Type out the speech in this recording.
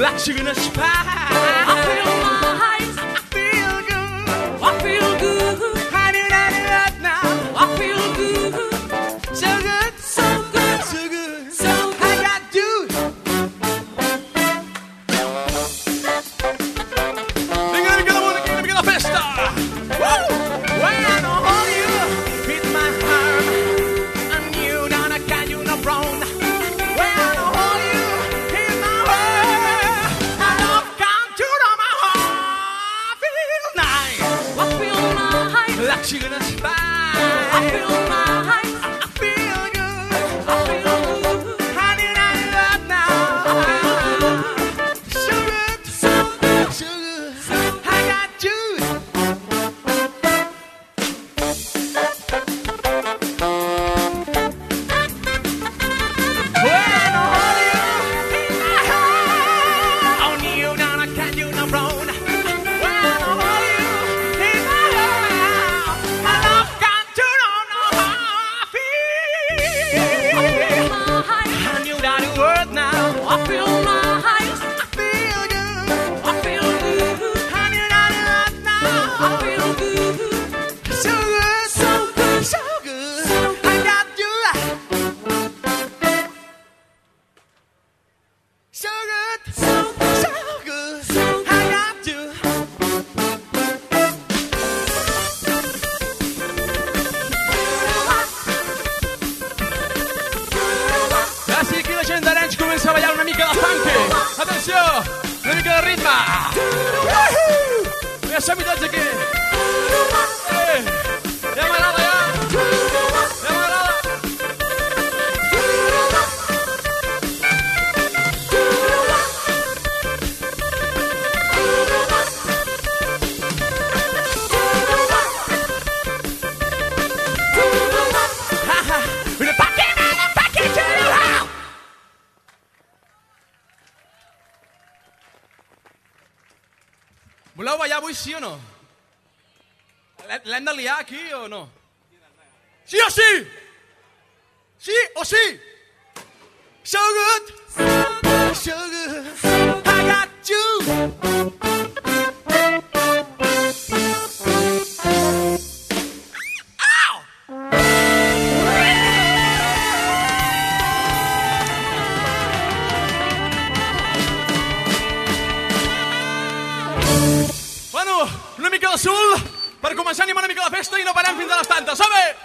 like you're gonna spy. 지그는 신발 Adesso balliamo una mica da funk. Adesso una mica da ritmo. Woohoo! A subito oggi. Eh. Voleu ballar avui, sí o no? L'hem de liar aquí o no? Sí o sí? Sí o sí? So good! So good. Bueno, una mica de sol per començar a animar una mica la festa i no parem fins a les tantes. Som-hi!